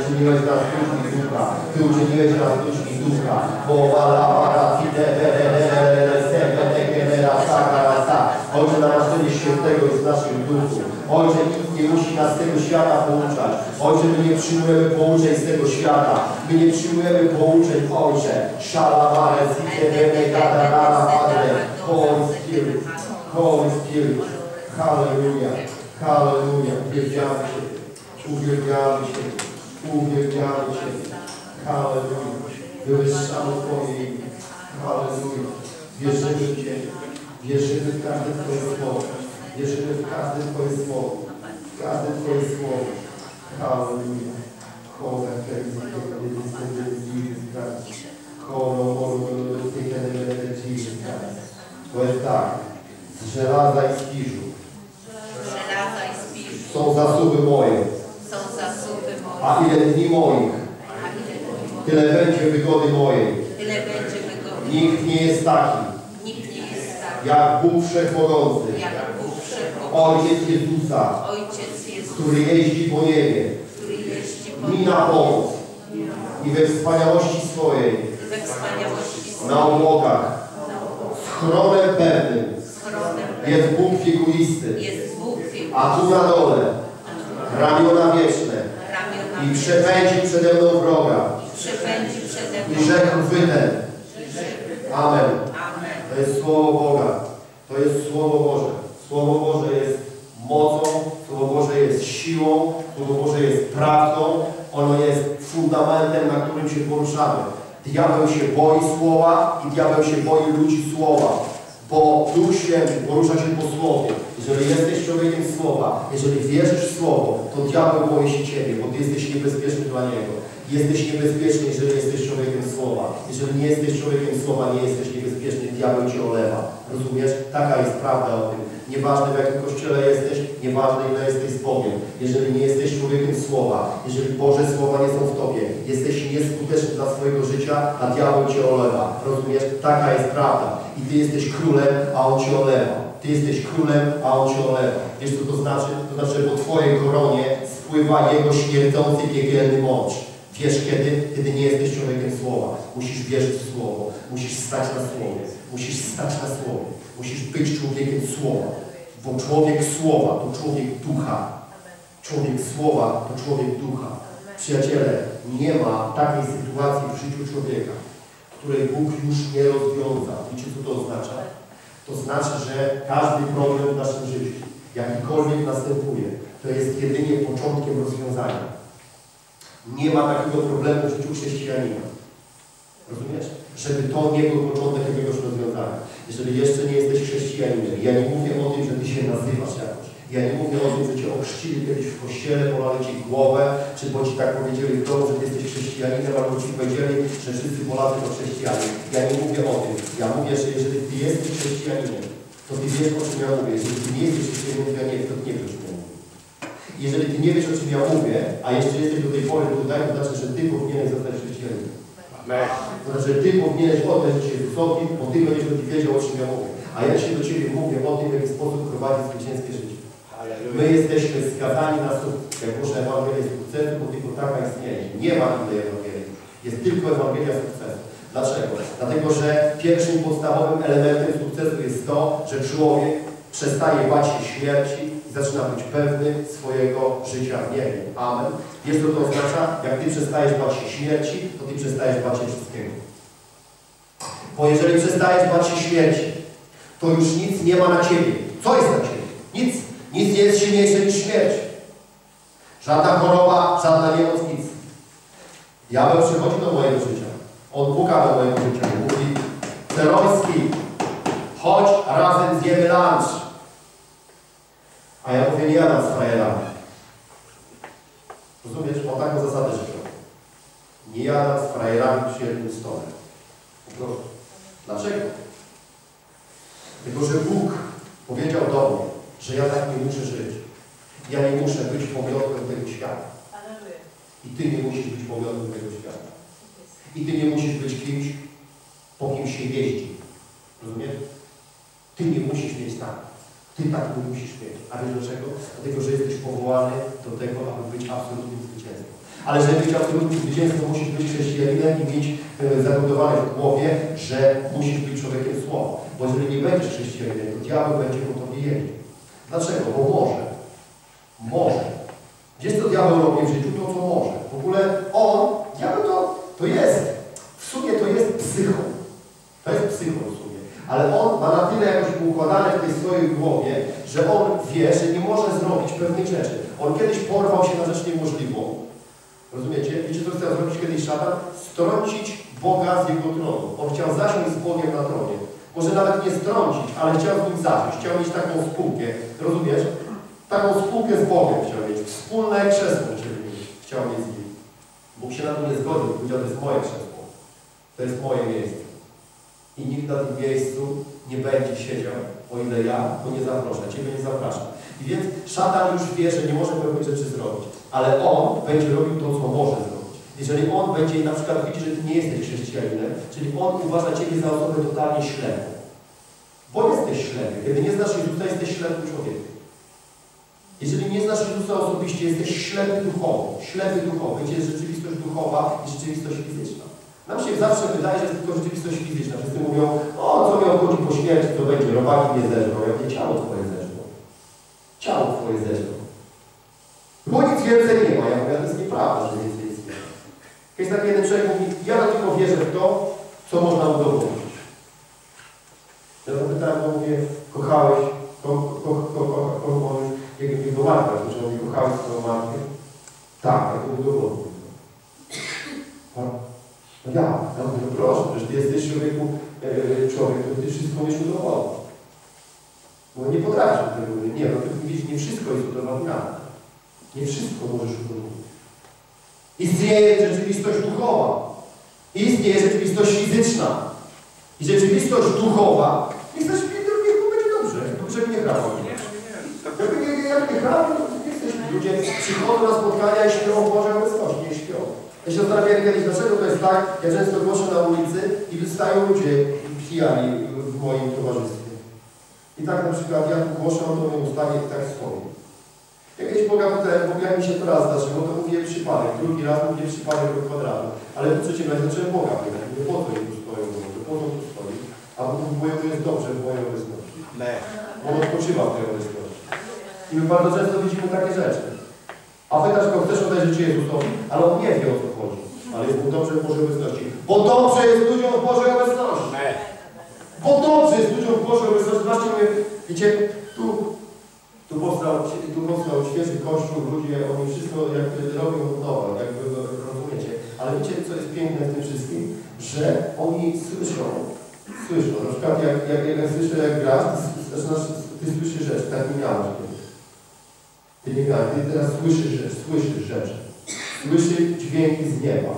uczyniłeś nas ludźmi ducha. Ty uczyniłeś nas ludźmi ducha. Mowa lawara, fide, Ojcze, namaszczenie świętego jest w naszym duchu. Ojcze, nikt nie musi nas z tego świata pouczać. Ojcze, my nie przyjmujemy pouczeń z tego świata. My nie przyjmujemy pouczeń, Ojcze. Shalabare, zikebene, gadarara, Padre. Holy Spirit. Holy Spirit. Hallelujah. Hallelujah. Uwielbiamy Cię. Uwielbiamy Cię. Uwielbiamy Cię. Hallelujah. Wywyższamy Twoje imię. Hallelujah. Wierzymy w Ciebie. Wierzymy w każde Twoje słowo. Wierzymy w każde Twoje słowo. W każde Twoje słowo. Hallelujah. Holy To jest tak. Z żelaza i z piżu Żelaza i spisz są zasłuby moje. A ile dni moich, tyle będzie wygody mojej. Nikt nie jest taki, jak Bóg Wszechmogący. Ojciec Jezusa, który jeździ po niebie, mi na pomoc i we wspaniałości swojej, na obłokach, schronem pewnym. Jest Bóg wielki, a tu na dole. ramiona wieczne i przepędzi przede mną wroga i rzekł wyten. Amen. Amen. To jest Słowo Boga. To jest Słowo Boże. Słowo Boże jest mocą, Słowo Boże jest siłą, Słowo Boże jest prawdą. Ono jest fundamentem, na którym się poruszamy. Diabeł się boi Słowa i diabeł się boi ludzi Słowa. Bo Duch Święty porusza się po Słowie. Jeżeli jesteś człowiekiem Słowa, jeżeli wierzysz w Słowo, to diabeł boi się Ciebie, bo Ty jesteś niebezpieczny dla Niego. Jesteś niebezpieczny, jeżeli jesteś człowiekiem Słowa. Jeżeli nie jesteś człowiekiem Słowa, nie jesteś niebezpieczny, diabeł Cię olewa. Rozumiesz? Taka jest prawda o tym. Nieważne w jakim kościele jesteś, nieważne ile jesteś z Bogiem. Jeżeli nie jesteś człowiekiem Słowa, jeżeli Boże Słowa nie są w Tobie, jesteś nieskuteczny dla swojego życia, a diabeł Cię olewa. Rozumiesz? Taka jest prawda. I Ty jesteś królem, a On Cię olewa. Ty jesteś królem, a On Cię olewa. Wiesz co to znaczy? To znaczy, że po Twojej koronie spływa Jego śmierdzący piekielny mącz. Wiesz kiedy? Kiedy nie jesteś człowiekiem Słowa. Musisz wierzyć w Słowo. Musisz stać na Słowie. Musisz stać na Słowie. Musisz być człowiekiem Słowa. Bo człowiek Słowa to człowiek ducha. Człowiek Słowa to człowiek ducha. Przyjaciele, nie ma takiej sytuacji w życiu człowieka, której Bóg już nie rozwiąza. Wiecie, co to oznacza? To znaczy, że każdy problem w naszym życiu, jakikolwiek następuje, to jest jedynie początkiem rozwiązania. Nie ma takiego problemu w życiu chrześcijanina. Rozumiesz? Żeby to nie był początek jakiegoś rozwiązania. Jeżeli jeszcze nie jesteś chrześcijaninem, ja nie mówię o tym, że Ty się nazywasz. Ja nie mówię o tym, że Cię ochrzcili kiedyś w kościele, polali Ci głowę, czy bo Ci tak powiedzieli w domu, że Ty jesteś chrześcijaninem, albo Ci powiedzieli, że wszyscy Polacy to chrześcijanie. Ja nie mówię o tym. Ja mówię, że jeżeli Ty jesteś chrześcijaninem, to Ty wiesz, o czym ja mówię. Jeżeli Ty nie jesteś chrześcijaninem, to ja nie, to nie wiesz, o czym ja mówię. Jeżeli Ty nie wiesz, o czym ja mówię, a jeszcze jesteś do tej pory tutaj, to znaczy, że Ty powinieneś zostać chrześcijaninem. To znaczy, Ty powinieneś oddać się Jezusowi, bo Ty będziesz wiedział, o czym ja mówię. A ja się do Ciebie mówię o tym, w jaki sposób prowadzić zwycięskie życie. My jesteśmy skazani na sukces. Jak muszę Ewangelię sukcesu, bo tylko taka istnieje. Nie ma innej Ewangelii. Jest tylko Ewangelia sukcesu. Dlaczego? Dlatego, że pierwszym podstawowym elementem sukcesu jest to, że człowiek przestaje bać się śmierci i zaczyna być pewny swojego życia w niebie. Amen. Wiesz, co to oznacza? Jak Ty przestajesz bać się śmierci, to Ty przestajesz bać się wszystkiego. Bo jeżeli przestajesz bać się śmierci, to już nic nie ma na Ciebie. Co jest na Ciebie? Nic. Nic nie jest silniejsze niż śmierć. Żadna choroba, żadna niemoc, nic. Diabeł przychodzi do mojego życia. On puka do mojego życia mówi Ceroński, chodź razem zjemy lunch. A ja mówię, nie jadam z frajerami. Rozumiesz? Mam taką zasadę życiową. Nie jadam z frajerami przy jednym stole. Po prostu. Dlaczego? Tylko, że Bóg powiedział do mnie, że ja tak nie muszę żyć. Ja nie muszę być pomiotem tego świata. I Ty nie musisz być pomiotem tego świata. I Ty nie musisz być kimś, po kim się jeździ. Rozumiesz? Ty nie musisz mieć tak. Ty tak nie musisz mieć. A wiesz dlaczego? Dlatego, że jesteś powołany do tego, aby być absolutnym zwycięzcą. Ale żeby chciał absolutnie zwycięstwo, musisz być chrześcijaninem i mieć e, zabudowane w głowie, że musisz być człowiekiem słowa. Bo jeżeli nie będziesz chrześcijaninem, to diabeł będzie po tobie jeździł. Dlaczego? Bo może. Może. Wiesz co diabeł robi w życiu? To co może. W ogóle on, diabeł to, to jest, w sumie to jest psycho. To jest psycho w sumie. Ale on ma na tyle jakoś układane w tej swojej głowie, że on wie, że nie może zrobić pewnych rzeczy. On kiedyś porwał się na rzecz niemożliwą. Rozumiecie? Wiecie, co chciał zrobić kiedyś szatan? Strącić Boga z jego tronu. On chciał zasiąść z Bogiem na tronie. Może nawet nie strącić, ale chciał z nim zasiąść. Chciał mieć taką spółkę. Rozumiesz? Taką spółkę z Bogiem chciał mieć. Wspólne krzesło chciał mieć. Chciał mieć z nim. Bóg się na to nie zgodził. Powiedział, to jest moje krzesło. To jest moje miejsce. I nikt na tym miejscu nie będzie siedział, o ile ja go nie zaproszę. Ciebie nie zapraszam. I więc szatan już wie, że nie może pewnych rzeczy zrobić. Ale on będzie robił to, co może zrobić. Jeżeli on będzie na przykład widzi, że ty nie jesteś chrześcijaninem, czyli on uważa ciebie za osobę totalnie ślepą. Bo jesteś ślepy. Kiedy nie znasz Jezusa, jesteś ślepym człowiekiem. Jeżeli nie znasz Jezusa osobiście, jesteś ślepy duchowo. Ślepy duchowo. Wiecie, jest rzeczywistość duchowa i rzeczywistość fizyczna. Nam się zawsze wydaje, że jest tylko rzeczywistość fizyczna. Wszyscy mówią, o, co mnie obchodzi po śmierci, to będzie, robaki mnie zeżrą. Ja mówię, ciało twoje zeżrą. Ciało twoje zeżrą. Bo nic więcej nie ma. Ja mówię, to jest nieprawda, że nic nie. Jest taki jeden człowiek mówi, ja tylko wierzę w to, co można udowodnić. Ja zapytałem go, mówię, kochałeś, ko, ko, ko, ko, ko, jego, matkę, że mówi, kochałeś swoją matkę? Tak, ja to udowodnię. No ja, ja mówię, no proszę, przecież ty jesteś człowieku, e, człowiek, to ty wszystko wiesz udowodnić. Bo nie potrafisz tego nie, no ty widzisz, nie wszystko jest udowadniane. Nie wszystko możesz udowodnić. Istnieje rzeczywistość duchowa. Istnieje rzeczywistość fizyczna. I rzeczywistość duchowa, nie chcesz, niech mu będzie dobrze, żeby nie chrapał. Jak nie, jak nie chrapał, to nie jesteś. Ludzie przychodzą na spotkania i śpią o Bożej obecności, nie śpią. Ja się zastanawiałem kiedyś, dlaczego to jest tak, ja często głoszę na ulicy i wystają ludzie pijani w moim towarzystwie. I tak na przykład ja głoszę, on to mnie ustanie i tak stoi. Jakieś Boga pytałem, Bóg jak mi się to raz zdarzyło, to mówię przypadek, drugi raz mówię przypadek do kwadratu. Ale po trzecim razie zacząłem Boga pytać, mówię, po co oni tu stoją, mówię, po co tu stoi? A to jest dobrze w mojej obecności. On odpoczywa w tej obecności. I my bardzo często widzimy takie rzeczy. A pytasz go, chcesz życie Jezusowi? Ale on nie wie o co chodzi. Ale jest mu dobrze w Bożej obecności. Bo dobrze jest ludziom w Bożej obecności. Bo dobrze jest ludziom w Bożej obecności. Zobaczcie, mówię, wiecie, tu, tu, powstał, tu powstał świeży kościół, ludzie, oni wszystko jakby robią od nowa, jakby rozumiecie. Ale wiecie, co jest piękne w tym wszystkim? Że oni słyszą, słyszą. Na przykład jak, jak, jak ja słyszę, jak grasz, ty, zaczynasz, ty słyszysz rzecz, tak nie miałeś. Ty nie miałeś, ty teraz słyszysz rzecz, słyszysz rzecz. Słyszy dźwięki z nieba.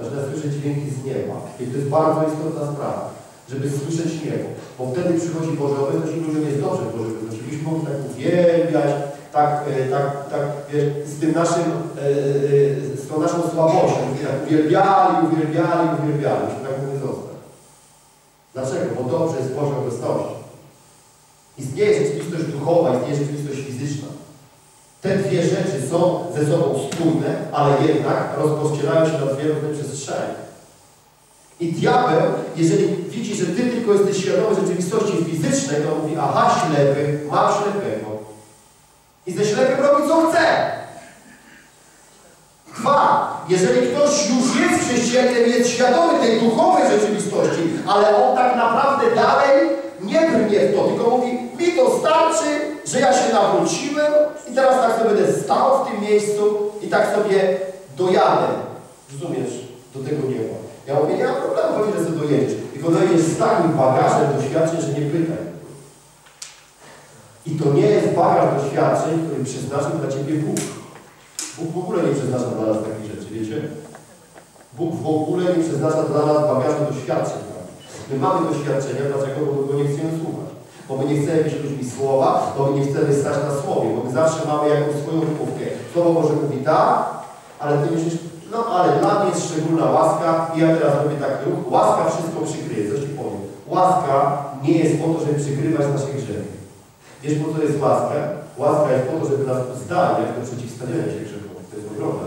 Zaczyna słyszeć dźwięki z nieba. I to jest bardzo istotna sprawa, żeby słyszeć niebo. Bo wtedy przychodzi Boże obecność i ludziom jest dobrze w Bożej obecności. Byśmy mogli tak uwielbiać, tak, e, tak, tak, z tym naszym, e, e, z tą naszą słabością. Tak uwielbiali, uwielbiali, uwielbiali. Byśmy tak mogli zostać. Dlaczego? Bo dobrze jest w Bożej obecności. Istnieje rzeczywistość duchowa, istnieje rzeczywistość fizyczna. Te dwie rzeczy są ze sobą spójne, ale jednak rozpościerają się na dwie różne przestrzenie. I diabeł, jeżeli widzi, że ty tylko jesteś świadomy rzeczywistości fizycznej, to mówi, aha, ślepy, mam ślepego. I ze ślepym robi co chce. Dwa, jeżeli ktoś już jest chrześcijaninem, jest świadomy tej duchowej rzeczywistości, ale on tak naprawdę dalej nie brnie w to, tylko mówi, mi to starczy, że ja się nawróciłem i teraz tak sobie będę stał w tym miejscu i tak sobie dojadę. Rozumiesz? Do tego nieba. Ja mówię, nie ma problemu, sobie dojedziesz. Tylko dojedziesz z takim bagażem doświadczeń, że nie pytaj. I to nie jest bagaż doświadczeń, który przeznaczył dla Ciebie Bóg. Bóg w ogóle nie przeznacza dla nas takich rzeczy, wiecie? Bóg w ogóle nie przeznacza dla nas bagażu doświadczeń. My mamy doświadczenia, dlaczego? Bo go nie chcemy słuchać. Bo my nie chcemy być ludźmi słowa, bo my nie chcemy stać na słowie, bo my zawsze mamy jakąś swoją wymówkę. Słowo może mówi tak, ale ty myślisz, no ale dla mnie jest szczególna łaska i ja teraz robię taki ruch. Łaska wszystko przykryje, coś Ci powiem. Łaska nie jest po to, żeby przykrywać nasze grzechy. Wiesz po co jest łaska? Łaska jest po to, żeby nas uzdalniać do przeciwstawiania się grzechowi. To jest ogromna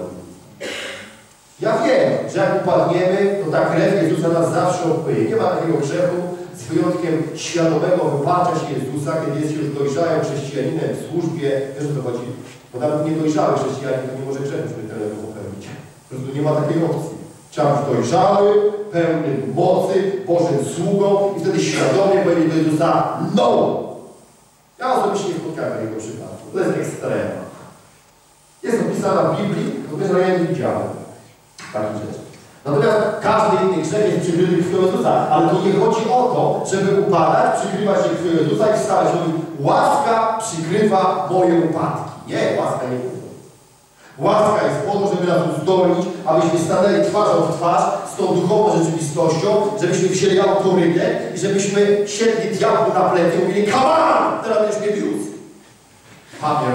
Ja wiem, że jak upadniemy, to ta krew Jezusa nas zawsze opyje. Nie ma takiego grzechu, z wyjątkiem świadomego wypacza się Jezusa, kiedy jest już dojrzałym chrześcijaninem w służbie. Wiesz o co chodzi? Bo nawet niedojrzały chrześcijanin to nie może grzechu śmiertelnego popełnić. Po prostu nie ma takiej opcji. Trzeba być dojrzały, pełny mocy, Bożym sługą i wtedy świadomie powiedzieć do Jezusa no! Ja osobiście nie spotkałem takiego przypadku. To jest ekstrema. Jest opisana w Biblii, natomiast ja nie widziałem takich rzeczy. Natomiast każdy inny grzech jest przykryty krwią Jezusa, ale to nie chodzi o to, żeby upadać, przykrywać się krwią Jezusa i wstawać. Mówi, łaska przykrywa moje upadki. Nie, łaska nie. Łaska jest po to, żeby nas uzdolnić, abyśmy stanęli twarzą w twarz z tą duchową rzeczywistością, żebyśmy wzięli autorytet i żebyśmy siedli diabłu na plecy i mówili, on, teraz będziesz mnie wiózł. Panie.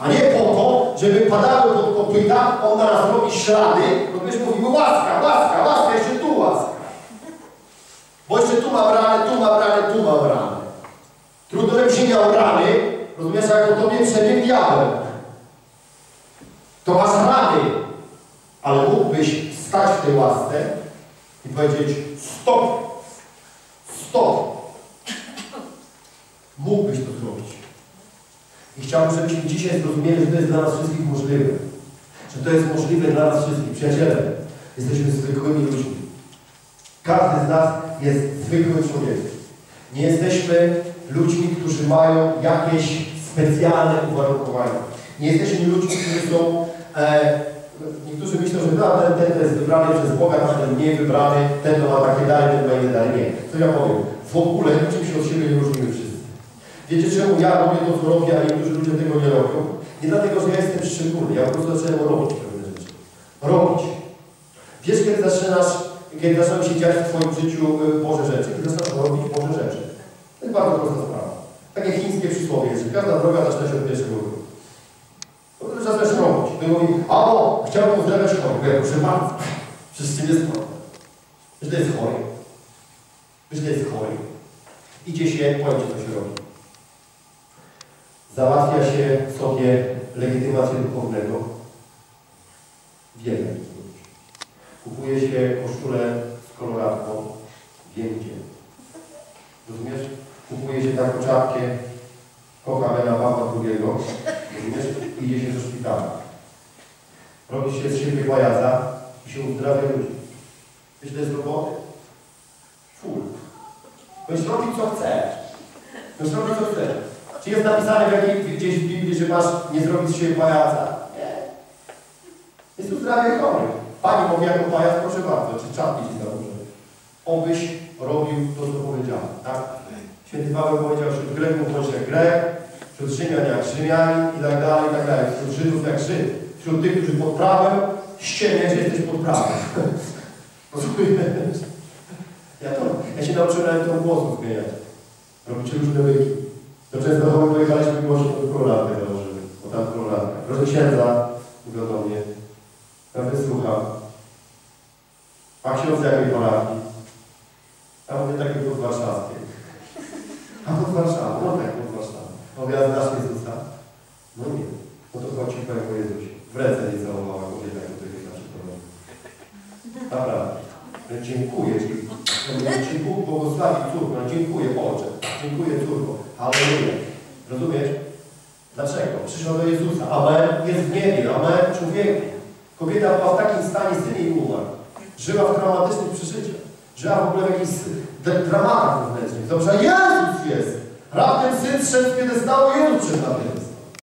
A nie po to, żeby padały pod kopyta, on na nas robi ślady, no wiesz, mówimy łaska, łaska, łaska, jeszcze tu łaska. Bo jeszcze tu mam rany, tu mam rany, tu mam rany. Trudno, żebyś nie miał rany, rozumiesz, jak po tobie przebiegł diabeł. To masz rany, ale mógłbyś stać w tej łasce i powiedzieć stop, stop. Mógłbyś to zrobić. I chciałbym, żebyśmy dzisiaj zrozumieli, że to jest dla nas wszystkich możliwe. Że to jest możliwe dla nas wszystkich. Przyjaciele, jesteśmy zwykłymi ludźmi. Każdy z nas jest zwykłym człowiekiem. Nie jesteśmy ludźmi, którzy mają jakieś specjalne uwarunkowania. Nie jesteśmy ludźmi, którzy są... E, niektórzy myślą, że no, ten, ten, jest wybrany przez Boga, ten mniej wybrany, ten to ma takie dary, ten ma inne dary. Nie. Co ja powiem? W ogóle niczym się od siebie nie różnimy wszyscy. Wiecie czemu ja robię to, co robię, a niektórzy ludzie tego nie robią? Nie dlatego, że ja jestem szczególny. Ja po prostu zacząłem robić pewne rzeczy. Robić. Wiesz, kiedy zaczynasz, kiedy zaczynają się dziać w Twoim życiu y, Boże rzeczy, kiedy zaczynasz robić Boże rzeczy. To jest bardzo prosta sprawa. Takie chińskie przysłowie jest, każda droga zaczyna się od pierwszego wtedy zaczynasz robić. Ty mówi, a bo chciałbym uzdrawiać chorych. Ja proszę bardzo. Przecież nie jest problem. Wiesz, to jest chory. Wiesz, to jest chory. Idzie się, powiem co się robi. Załatwia się sobie legitymację duchownego. Ludzi. Kupuje się koszulę z koloratką. Wiem gdzie. Rozumiesz? Kupuje się taką czapkę Jana Pawła II. Rozumiesz? Idzie się do szpitala. Robi się z siebie pajaca i się uzdrawia ludzi. Wiesz, to jest roboty? Full. Możesz robić co chcesz. Możesz robić co chcesz. Czy jest napisane w jakiej, gdzieś w Biblii, że masz nie zrobić z siebie pajaca? Nie. Jest uzdrawia chorych. Pani mówi jako pajac, proszę bardzo, czy czapki ci założę. Obyś robił to, co powiedziałem, tak? Święty Paweł powiedział, wśród Greków bądź jak Grek, wśród Rzymian jak Rzymianin i tak dalej, i tak dalej. Wśród Żydów jak Żyd. Wśród tych, którzy pod prawem, ściemniać, że jesteś pod prawem. Rozumiesz? Ja, to, ja się nauczyłem nawet tą głosu zmieniać. Robicie różne wyki. Do Częstochowy pojechaliśmy głośno do królatkę założymy, bo tam królatka. Proszę księdza, mówią do mnie. Ja wysłucham. A ksiądz jakiej parafii? Ja mówię takiej pod warszawskiej. A pod Warszawą? No tak, pod Warszawą. Mówię, a znasz Jezusa? No nie. No to chodź ci powiem Jezusie. W ręce nie całowała kobieta, która jest nasze problemy. Naprawdę. No, Dziękuję Ci. Ci Bóg błogosławi córko. No, dziękuję Ojcze. Dziękuję córko. Halleluja. Rozumiesz? Dlaczego? Przyszła do Jezusa. Amen. Jest w niebie. Amen. Człowieku. Kobieta była w takim stanie, syn jej umarł. Żyła w traumatycznych przeżyciach. Żyła w ogóle w jakichś dramatach wewnętrznych. Dobrze, Jezus jest. Raptem syn zszedł z piedestału Jezus przed nami.